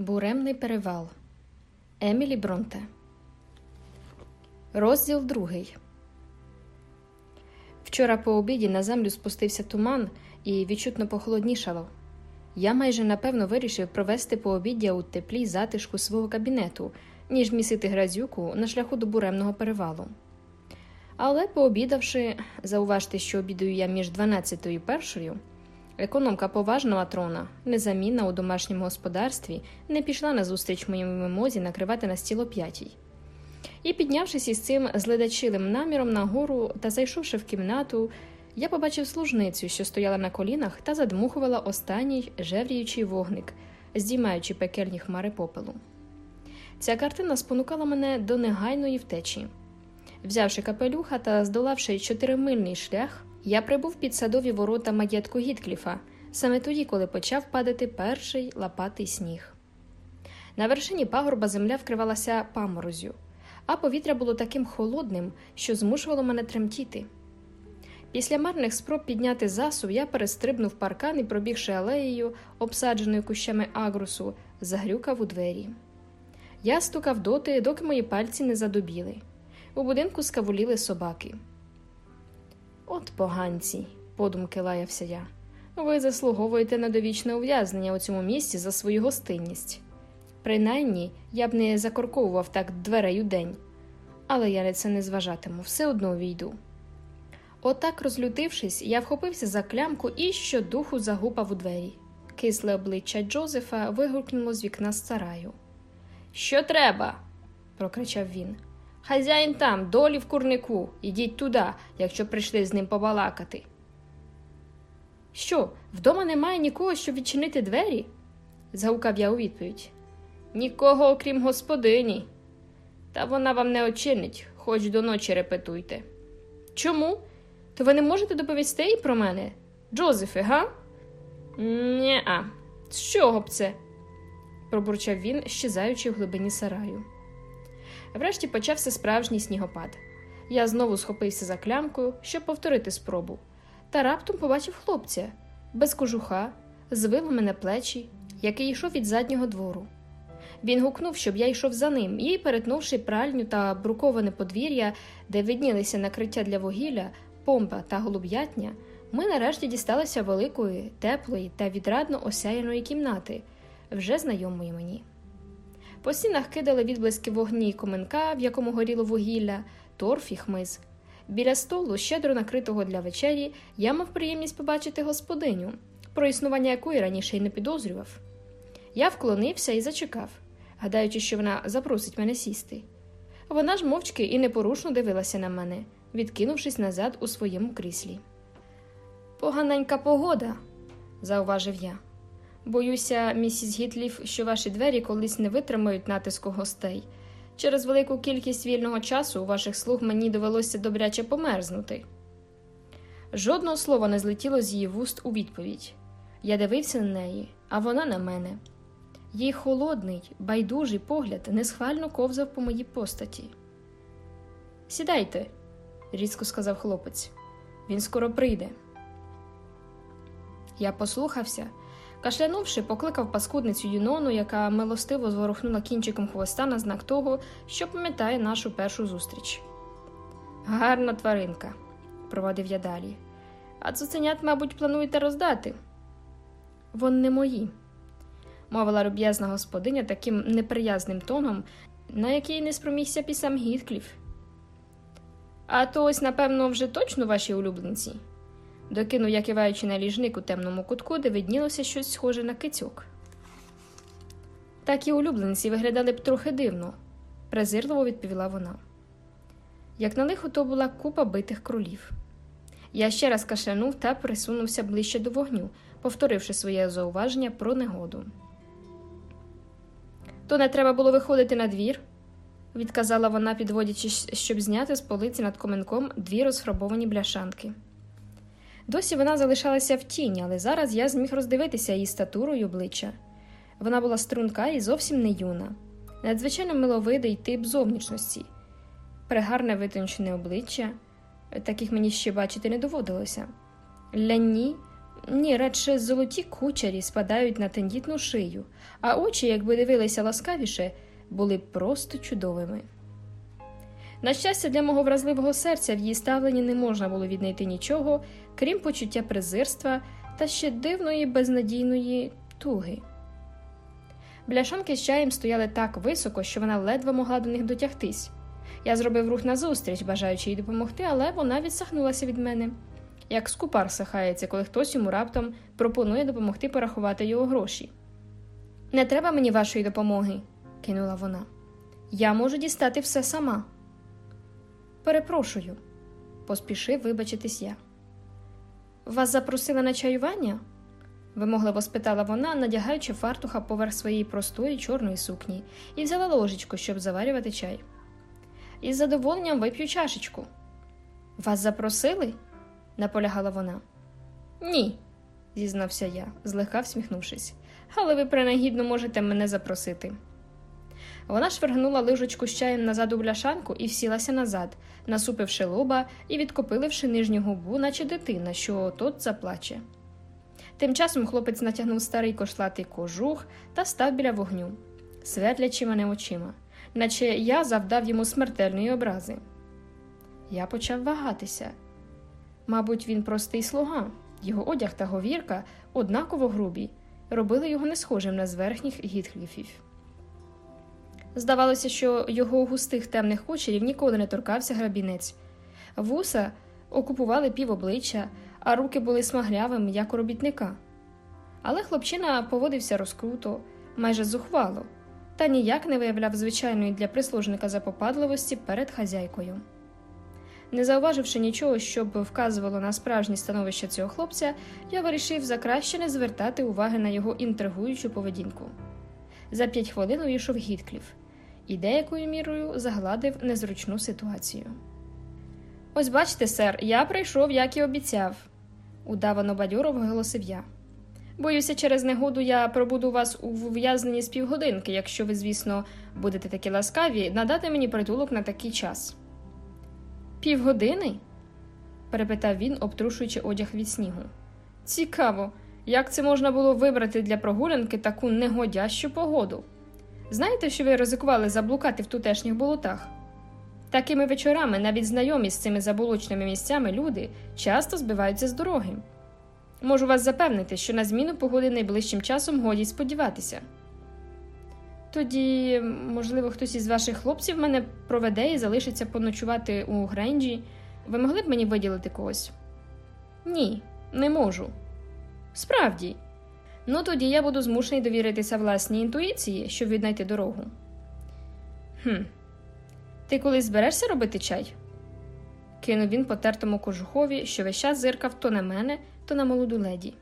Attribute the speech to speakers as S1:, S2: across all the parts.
S1: Буремний перевал Емілі Бронте. Розділ другий. Вчора по обіді на землю спустився туман і відчутно похолоднішало. Я майже напевно вирішив провести пообіддя у теплі затишку свого кабінету, ніж місити грязюку на шляху до буремного перевалу. Але пообідавши, зауважте, що обідаю я між 12 і першою, Економка поважна матрона, незамінна у домашньому господарстві, не пішла на зустріч моєму мимозі накривати на стіл о п'ятій. І, піднявшись із цим зледачилим наміром нагору та зайшовши в кімнату, я побачив служницю, що стояла на колінах та задмухувала останній жевріючий вогник, здіймаючи пекельні хмари попелу. Ця картина спонукала мене до негайної втечі. Взявши капелюха та здолавши чотиримильний шлях, я прибув під садові ворота маєтку Гіткліфа, саме тоді, коли почав падати перший лопатий сніг. На вершині пагорба земля вкривалася паморозю, а повітря було таким холодним, що змушувало мене тремтіти. Після марних спроб підняти засув я перестрибнув паркан і, пробігши алеєю, обсадженою кущами агрусу, загрюкав у двері. Я стукав доти, доки мої пальці не задубіли. У будинку скавуліли собаки. От поганці, подумки лаявся я. Ви заслуговуєте на довічне ув'язнення у цьому місці за свою гостинність. Принаймні, я б не закорковував так дверей у день, але я на це не зважатиму, все одно увійду. Отак, розлютившись, я вхопився за клямку і щодуху загупав у двері. Кисле обличчя Джозефа вигукнуло з вікна з сараю. Що треба? прокричав він. Хазяїн там, долі в курнику, ідіть туди, якщо прийшли з ним побалакати. Що, вдома немає нікого, щоб відчинити двері? згукав я у відповідь. Нікого, окрім господині. Та вона вам не очинить, хоч до ночі репетуйте. Чому? То ви не можете доповісти і про мене? Джозефе, га? Нє-а, з чого б це? пробурчав він, щезаючи в глибині сараю. Врешті почався справжній снігопад. Я знову схопився за клямку, щоб повторити спробу, та раптом побачив хлопця без кожуха, з вилами на плечі, який йшов від заднього двору. Він гукнув, щоб я йшов за ним, і, перетнувши пральню та бруковане подвір'я, де виднілися накриття для вугілля, помпа та голуб'ятня, ми нарешті дісталися великої, теплої та відрадно осяяної кімнати, вже знайомої мені. По стінах кидали відблиски вогні коменка, в якому горіло вугілля, торф і хмиз. Біля столу, щедро накритого для вечері, я мав приємність побачити господиню, про існування якої раніше й не підозрював. Я вклонився і зачекав, гадаючи, що вона запросить мене сісти. Вона ж мовчки і непорушно дивилася на мене, відкинувшись назад у своєму кріслі. Поганенька погода, зауважив я. Боюся, місіс Гітліф, що ваші двері колись не витримають натиску гостей. Через велику кількість вільного часу у ваших слуг мені довелося добряче померзнути. Жодного слова не злетіло з її вуст у відповідь. Я дивився на неї, а вона на мене. Їй холодний, байдужий погляд несхвально ковзав по моїй постаті. Сідайте, різко сказав хлопець. Він скоро прийде. Я послухався. Кашлянувши, покликав паскудницю Юнону, яка милостиво зворухнула кінчиком хвоста на знак того, що пам'ятає нашу першу зустріч. Гарна тваринка, провадив я далі. А цуценят, мабуть, плануєте роздати? Вони не мої, мовила люб'язна господиня таким неприязним тоном, на який не спромігся і Гіткліф. А то ось, напевно, вже точно ваші улюбленці докинув я киваючи на ліжник у темному кутку, де виднілося щось схоже на кицьок. Так і улюбленці виглядали б трохи дивно, презирливо відповіла вона. Як на лихо, то була купа битих кролів. Я ще раз кашлянув та присунувся ближче до вогню, повторивши своє зауваження про негоду. То не треба було виходити на двір, відказала вона, підводячись, щоб зняти з полиці над коменком дві розфарбовані бляшанки. Досі вона залишалася в тіні, але зараз я зміг роздивитися її статуру й обличчя. Вона була струнка і зовсім не юна, надзвичайно миловидий тип зовнішності, пригарне витончене обличчя, таких мені ще бачити не доводилося. Ляні, Ні, радше золоті кучері спадають на тендітну шию, а очі, якби дивилися ласкавіше, були просто чудовими. На щастя, для мого вразливого серця в її ставленні не можна було віднайти нічого, крім почуття презирства та ще дивної безнадійної туги. Бляшанки з чаєм стояли так високо, що вона ледве могла до них дотягтись. Я зробив рух назустріч, бажаючи їй допомогти, але вона відсахнулася від мене. Як скупар сахається, коли хтось йому раптом пропонує допомогти порахувати його гроші. Не треба мені вашої допомоги, кинула вона. Я можу дістати все сама. Перепрошую, поспішив вибачитись я. Вас запросили на чаювання? вимогливо спитала вона, надягаючи фартуха поверх своєї простої чорної сукні, і взяла ложечку, щоб заварювати чай. Із задоволенням вип'ю чашечку. Вас запросили? наполягала вона. Ні, зізнався я, злегка всміхнувшись, але ви принагідно можете мене запросити. Вона швергнула лижечку з чаєм назад у бляшанку і всілася назад, насупивши лоба і відкопиливши нижню губу, наче дитина, що тот заплаче. Тим часом хлопець натягнув старий кошлатий кожух та став біля вогню, свердлячи мене очима, наче я завдав йому смертельної образи. Я почав вагатися. Мабуть, він простий слуга, його одяг та говірка, однаково грубі, робили його не схожим на зверхніх гітхліфів. Здавалося, що його густих темних кучерів ніколи не торкався грабінець. Вуса окупували пів обличчя, а руки були смаглявими, як у робітника. Але хлопчина поводився розкруто, майже зухвало, та ніяк не виявляв звичайної для прислужника запопадливості перед хазяйкою. Не зауваживши нічого, щоб вказувало на справжнє становище цього хлопця, я вирішив за краще не звертати уваги на його інтригуючу поведінку. За п'ять хвилин увійшов Гіткліф і деякою мірою загладив незручну ситуацію. Ось бачите, сер, я прийшов, як і обіцяв, удавано бадьоро виголосив я. Боюся, через негоду я пробуду вас у в'язненні з півгодинки, якщо ви, звісно, будете такі ласкаві, надати мені притулок на такий час. Півгодини? перепитав він, обтрушуючи одяг від снігу. Цікаво, як це можна було вибрати для прогулянки таку негодящу погоду. Знаєте, що ви ризикували заблукати в тутешніх болотах? Такими вечорами навіть знайомі з цими заболочними місцями люди часто збиваються з дороги. Можу вас запевнити, що на зміну погоди найближчим часом годі сподіватися. Тоді, можливо, хтось із ваших хлопців мене проведе і залишиться поночувати у Гренджі. Ви могли б мені виділити когось? Ні, не можу. Справді. Ну тоді я буду змушений довіритися власній інтуїції, щоб віднайти дорогу. «Хм, Ти колись зберешся робити чай? кинув він потертому кожухові, що весь час зиркав то на мене, то на молоду леді.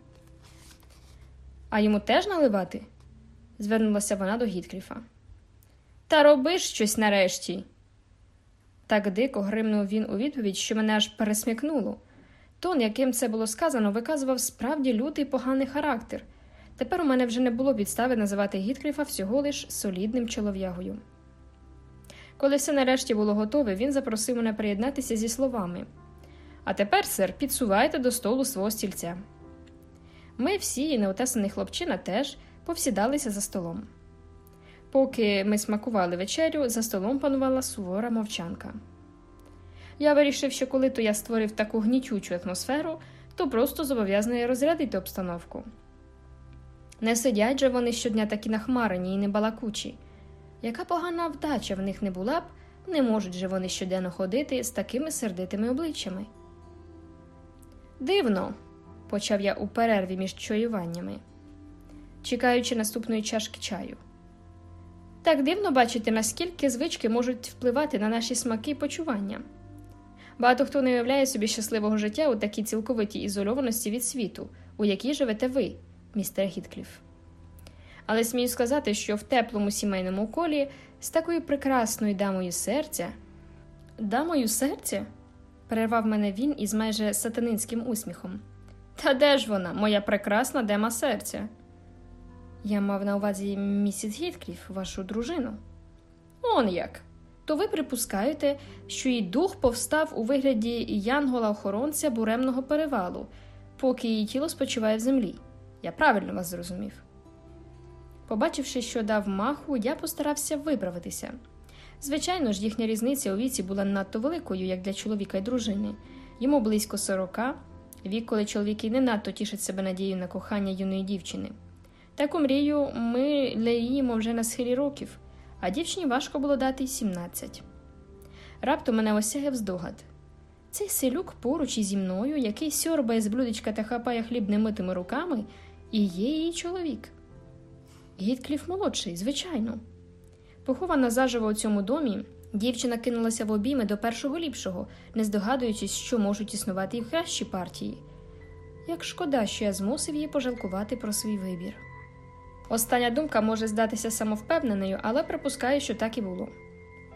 S1: А йому теж наливати? звернулася вона до Гіткліфа. Та роби щось нарешті. Так дико гримнув він у відповідь, що мене аж пересмікнуло. Тон, яким це було сказано, виказував справді лютий поганий характер. Тепер у мене вже не було підстави називати Гіткліфа всього лиш солідним чолов'ягою. Коли все нарешті було готове, він запросив мене приєднатися зі словами А тепер, сер, підсувайте до столу свого стільця. Ми всі, і неотесаний хлопчина, теж повсідалися за столом. Поки ми смакували вечерю, за столом панувала сувора мовчанка. Я вирішив, що коли то я створив таку гнітючу атмосферу, то просто зобов'язаний розрядити обстановку. Не сидять же вони щодня такі нахмарені і небалакучі. Яка погана вдача в них не була б, не можуть же вони щоденно ходити з такими сердитими обличчями. Дивно, почав я у перерві між чаюваннями, чекаючи наступної чашки чаю. Так дивно бачити, наскільки звички можуть впливати на наші смаки і почування. Багато хто не уявляє собі щасливого життя у такій цілковитій ізольованості від світу, у якій живете ви, містер Гіткліф. Але смію сказати, що в теплому сімейному колі з такою прекрасною дамою серця. Дамою серця? перервав мене він із майже сатанинським усміхом. Та де ж вона, моя прекрасна дема серця? Я мав на увазі місіс Гіткліф, вашу дружину. Он як. То ви припускаєте, що її дух повстав у вигляді янгола охоронця буремного перевалу, поки її тіло спочиває в землі. Я правильно вас зрозумів. Побачивши, що дав маху, я постарався виправитися. Звичайно ж, їхня різниця у віці була надто великою, як для чоловіка й дружини. Йому близько сорока, вік, коли чоловіки не надто тішать себе надією на кохання юної дівчини. Таку мрію ми леліємо вже на схилі років, а дівчині важко було дати й 17. Раптом мене осяяв здогад. Цей селюк поруч зі мною, який сьорбає з блюдечка та хапає хліб немитими руками, і є її чоловік. Гіткліф молодший, звичайно. Похована заживо у цьому домі, дівчина кинулася в обійми до першого ліпшого, не здогадуючись, що можуть існувати і в кращі партії. Як шкода, що я змусив її пожалкувати про свій вибір. Остання думка може здатися самовпевненою, але припускаю, що так і було.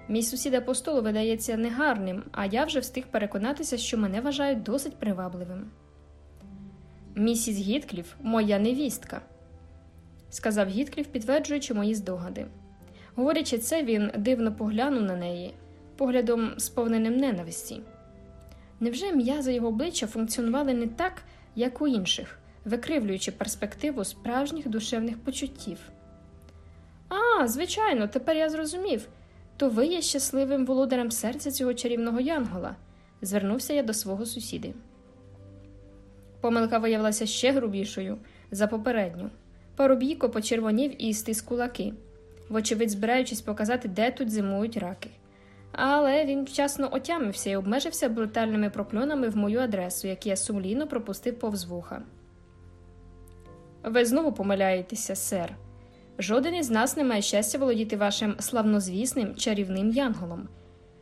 S1: Мій сусіда по столу видається негарним, а я вже встиг переконатися, що мене вважають досить привабливим. Місіс Гіткліф моя невістка, сказав Гіткліф, підтверджуючи мої здогади. Говорячи це, він дивно поглянув на неї, поглядом сповненим ненависті. Невже м'язи його обличчя функціонували не так, як у інших, викривлюючи перспективу справжніх душевних почуттів? А, звичайно, тепер я зрозумів то ви є щасливим володарем серця цього чарівного янгола, звернувся я до свого сусіди. Помилка виявилася ще грубішою за попередню. Парубійко почервонів і стис кулаки, вочевидь, збираючись показати, де тут зимують раки. Але він вчасно отямився і обмежився брутальними прокльонами в мою адресу, які я сумлінно пропустив повз вуха. Ви знову помиляєтеся, сер, Жоден із нас не має щастя володіти вашим славнозвісним чарівним янголом.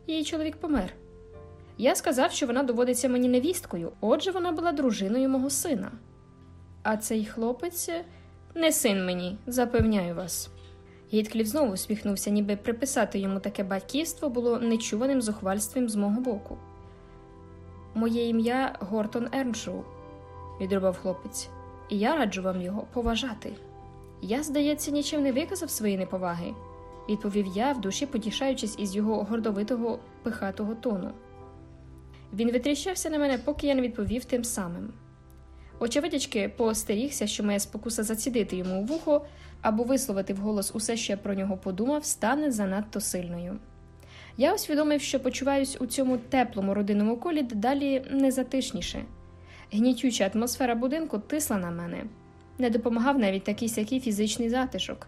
S1: Її чоловік помер. Я сказав, що вона доводиться мені невісткою, отже, вона була дружиною мого сина. А цей хлопець не син мені, запевняю вас. Гітклів знову усміхнувся, ніби приписати йому таке батьківство було нечуваним зухвальством з мого боку. Моє ім'я Гортон Ерншоу, відрубав хлопець, і я раджу вам його поважати. Я, здається, нічим не виказав свої неповаги, відповів я, в душі потішаючись із його гордовитого пихатого тону. Він витріщався на мене, поки я не відповів тим самим. Очевидячки, поостерігся, що моя спокуса зацідити йому у вухо або висловити вголос усе, що я про нього подумав, стане занадто сильною. Я усвідомив, що почуваюсь у цьому теплому родинному колі дедалі незатишніше. Гнітюча атмосфера будинку тисла на мене не допомагав навіть такий сякий фізичний затишок.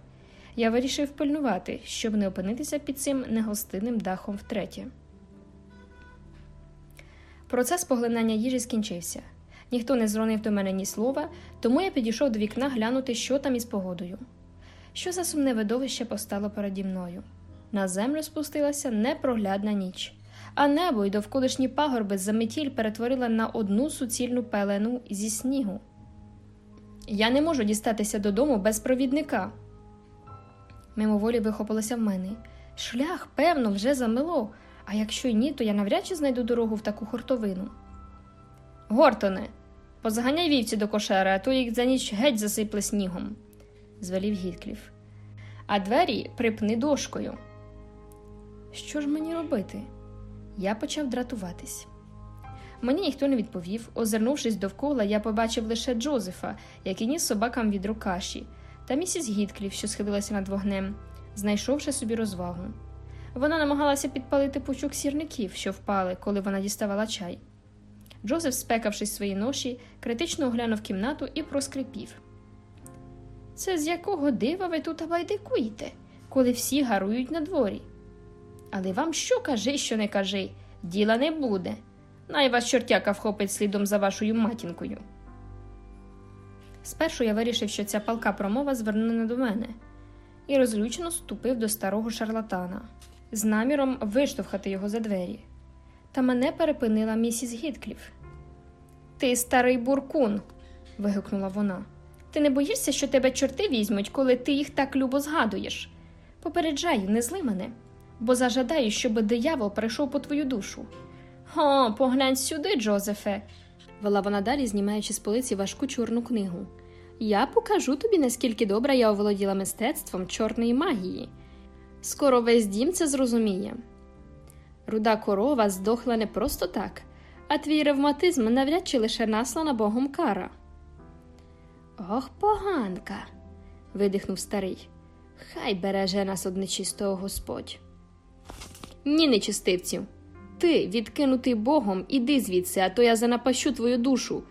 S1: Я вирішив пильнувати, щоб не опинитися під цим негостинним дахом втретє. Процес поглинання їжі скінчився. Ніхто не зронив до мене ні слова, тому я підійшов до вікна глянути, що там із погодою. Що за сумне видовище постало переді мною? На землю спустилася непроглядна ніч, а небо й довколишні пагорби за метіль перетворила на одну суцільну пелену зі снігу. Я не можу дістатися додому без провідника. Мимоволі вихопилося в мене. Шлях, певно, вже замило, а якщо й ні, то я навряд чи знайду дорогу в таку хортовину. Гортоне, позаганяй вівці до кошери, а то їх за ніч геть засипле снігом, звелів Гіткліф. А двері припни дошкою. Що ж мені робити? Я почав дратуватись. Мені ніхто не відповів. Озирнувшись довкола, я побачив лише Джозефа, який ніс собакам відро каші, та місіс Гітклів, що схилилася над вогнем, знайшовши собі розвагу. Вона намагалася підпалити пучок сірників, що впали, коли вона діставала чай. Джозеф, спекавшись свої ноші, критично оглянув кімнату і проскрипів. Це з якого дива ви тут байдикуєте, коли всі гарують на дворі? Але вам що кажи, що не кажи, діла не буде. Най вас чортяка вхопить слідом за вашою матінкою. Спершу я вирішив, що ця палка промова звернена до мене, і розлючено ступив до старого шарлатана з наміром виштовхати його за двері. Та мене перепинила місіс Гіткліф. Ти старий буркун. вигукнула вона. Ти не боїшся, що тебе чорти візьмуть, коли ти їх так любо згадуєш? Попереджаю, не зли мене, бо зажадаю, щоб диявол прийшов по твою душу. О, поглянь сюди, Джозефе, вела вона далі, знімаючи з полиці важку чорну книгу. Я покажу тобі, наскільки добре я оволоділа мистецтвом чорної магії. Скоро весь дім це зрозуміє. Руда корова здохла не просто так, а твій ревматизм навряд чи лише наслана богом кара. Ох, поганка. видихнув старий. Хай береже нас од нечистого Господь. Ні, нечистивцю. Ти, відкинутий Богом, іди звідси, а то я занапащу твою душу.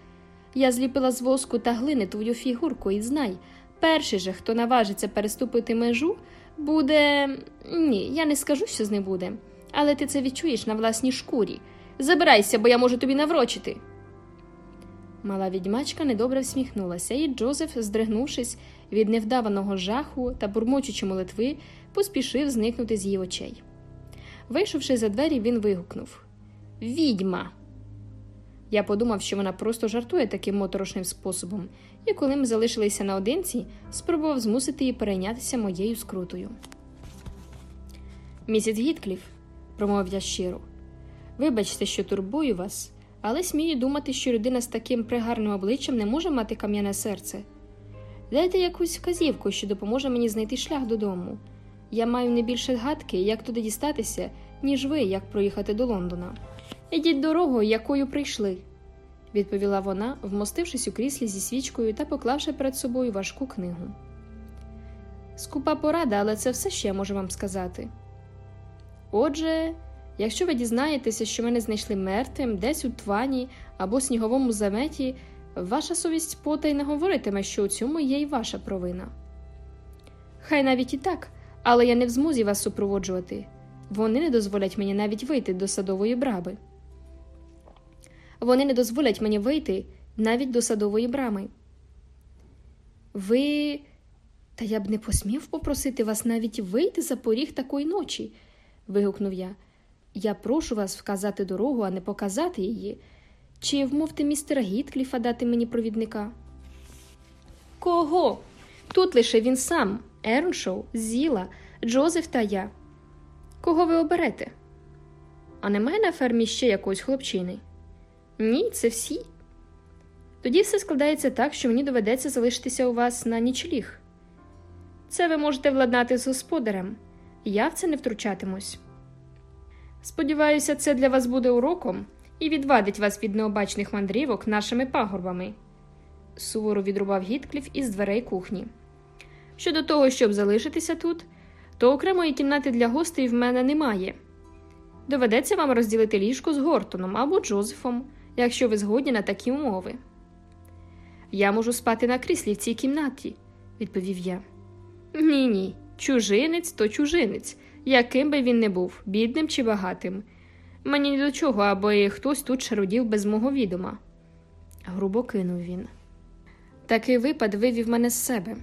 S1: Я зліпила з воску та глини твою фігурку і знай, перший же, хто наважиться переступити межу, буде. Ні, я не скажу, що з ним буде, але ти це відчуєш на власній шкурі. Забирайся, бо я можу тобі наврочити. Мала відьмачка недобре всміхнулася, і Джозеф, здригнувшись від невдаваного жаху та бурмочучи молитви, поспішив зникнути з її очей. Вийшовши за двері, він вигукнув Відьма. Я подумав, що вона просто жартує таким моторошним способом, і коли ми залишилися наодинці, спробував змусити її перейнятися моєю скрутою. Місяць Гіткліф, промовив я щиро, вибачте, що турбую вас, але смію думати, що людина з таким пригарним обличчям не може мати кам'яне серце. Дайте якусь вказівку, що допоможе мені знайти шлях додому. Я маю не більше гадки, як туди дістатися, ніж ви, як проїхати до Лондона. Ідіть дорогою, якою прийшли, відповіла вона, вмостившись у кріслі зі свічкою та поклавши перед собою важку книгу. Скупа порада, але це все я можу вам сказати. Отже, якщо ви дізнаєтеся, що мене знайшли мертвим десь у твані або сніговому заметі, ваша совість потай не говоритиме, що у цьому є й ваша провина. Хай навіть і так, але я не в змозі вас супроводжувати. Вони не дозволять мені навіть вийти до садової браби. Вони не дозволять мені вийти навіть до садової брами. Ви. Та я б не посмів попросити вас навіть вийти за поріг такої ночі. вигукнув я. Я прошу вас вказати дорогу, а не показати її. Чи вмовте містера Гіткліфа дати мені провідника? Кого? Тут лише він сам, Ерншоу, Зіла, Джозеф та я. Кого ви оберете? А немає на фермі ще якогось хлопчини? Ні, це всі. Тоді все складається так, що мені доведеться залишитися у вас на нічліг. Це ви можете владнати з господарем, я в це не втручатимусь. Сподіваюся, це для вас буде уроком і відвадить вас від необачних мандрівок нашими пагорбами, суворо відрубав Гіткліф із дверей кухні. Щодо того, щоб залишитися тут, то окремої кімнати для гостей в мене немає. Доведеться вам розділити ліжко з Гортоном або Джозефом, якщо ви згодні на такі умови. Я можу спати на кріслі в цій кімнаті, відповів я. Ні, ні, чужинець то чужинець, яким би він не був, бідним чи багатим. Мені ні до чого, аби хтось тут шарудів без мого відома. Грубо кинув він. Такий випад вивів мене з себе.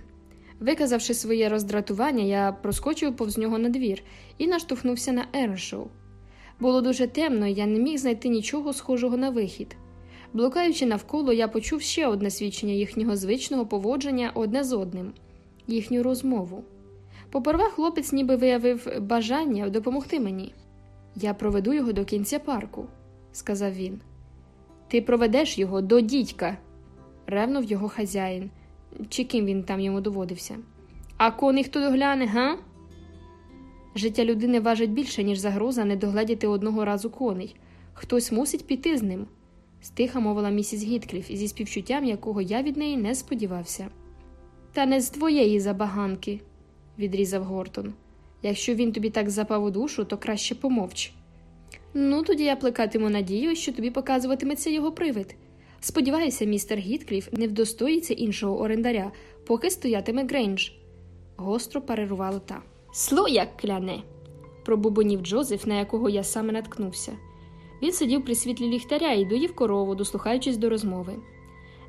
S1: Виказавши своє роздратування, я проскочив повз нього на двір і наштовхнувся на Ерншоу. Було дуже темно, і я не міг знайти нічого схожого на вихід. Блукаючи навколо, я почув ще одне свідчення їхнього звичного поводження одне з одним їхню розмову. Поперва хлопець ніби виявив бажання допомогти мені. Я проведу його до кінця парку, сказав він. Ти проведеш його до дідька, ревнув його хазяїн, чи ким він там йому доводився. А коний хто догляне, га? Життя людини важить більше, ніж загроза не догледіти одного разу коней. Хтось мусить піти з ним, стиха мовила місіс Гіткліф, зі співчуттям, якого я від неї не сподівався. Та не з твоєї забаганки, відрізав Гортон. Якщо він тобі так запав у душу, то краще помовч. Ну, тоді я плекатиму надію, що тобі показуватиметься його привид. Сподіваюся, містер Гіткліф не вдостоїться іншого орендаря, поки стоятиме Грейндж. Гостро парирувала та. Сло як кляне, пробубонів Джозеф, на якого я саме наткнувся. Він сидів при світлі ліхтаря і доїв корову, дослухаючись до розмови.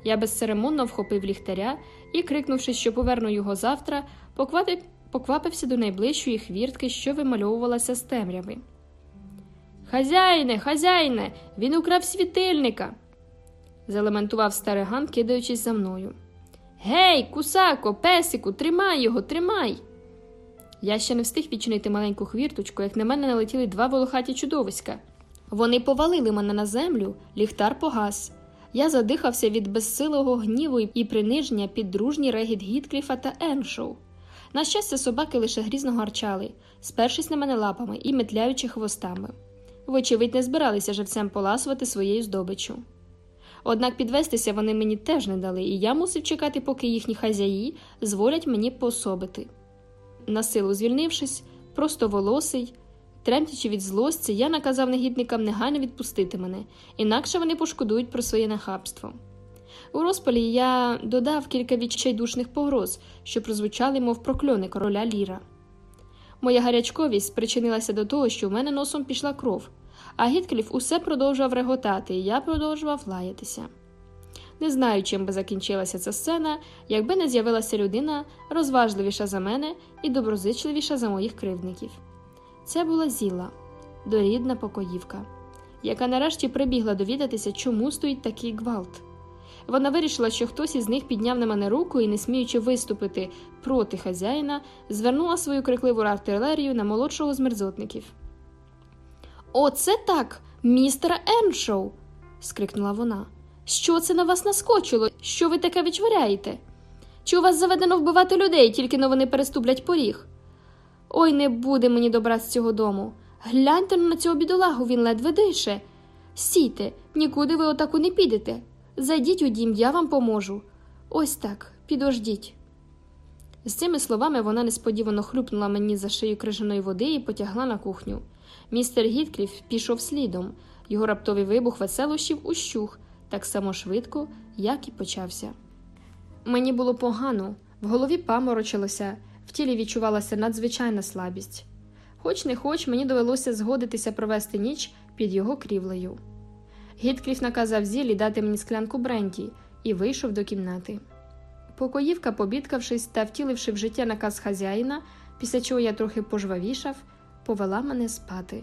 S1: Я безцеремонно вхопив ліхтаря і, крикнувши, що поверну його завтра, поквапився до найближчої хвіртки, що вимальовувалася з темряви. Хазяїне, хазяїне, він украв світильника. залементував старий ган, кидаючись за мною. Гей, кусако, песику, тримай його, тримай. Я ще не встиг відчинити маленьку хвірточку, як на мене налетіли два волохаті чудовиська. Вони повалили мене на землю, ліхтар погас. Я задихався від безсилого гніву і приниження під дружній регіт Гіткліфа та Еншоу. На щастя, собаки лише грізно гарчали, спершись на мене лапами і метляючи хвостами. вочевидь, не збиралися живцем поласувати своєю здобиччю. Однак підвестися вони мені теж не дали, і я мусив чекати, поки їхні хазяї зволять мені пособити. Насилу звільнившись, просто волосий, тремтячи від злості, я наказав негідникам негайно відпустити мене, інакше вони пошкодують про своє нахабство. У розпалі я додав кілька відчайдушних погроз, що прозвучали, мов прокльони короля Ліра. Моя гарячковість спричинилася до того, що в мене носом пішла кров, а Гіткліф усе продовжував реготати, і я продовжував лаятися. Не знаю, чим би закінчилася ця сцена, якби не з'явилася людина розважливіша за мене і доброзичливіша за моїх кривдників. Це була Зіла, дорідна покоївка, яка нарешті прибігла довідатися, чому стоїть такий гвалт. Вона вирішила, що хтось із них підняв на мене руку і, не сміючи виступити проти хазяїна, звернула свою крикливу артилерію на молодшого з мерзотників. Оце так, містер Еншоу. скрикнула вона. Що це на вас наскочило? Що ви таке вичворяєте? Чи у вас заведено вбивати людей, тільки но вони переступлять поріг? Ой, не буде мені добра з цього дому. Гляньте на цього бідолагу, він ледве дише. Стійте, нікуди ви отаку не підете. Зайдіть у дім, я вам поможу. Ось так, підождіть. З цими словами вона несподівано хлюпнула мені за шию крижаної води і потягла на кухню. Містер Гіткліф пішов слідом, його раптовий вибух веселощів ущух так само швидко, як і почався. Мені було погано, в голові паморочилося, в тілі відчувалася надзвичайна слабість. Хоч не хоч мені довелося згодитися провести ніч під його крівлею. Гіткліф наказав зілі дати мені склянку бренді і вийшов до кімнати. Покоївка, побідкавшись та втіливши в життя наказ хазяїна, після чого я трохи пожвавішав, повела мене спати.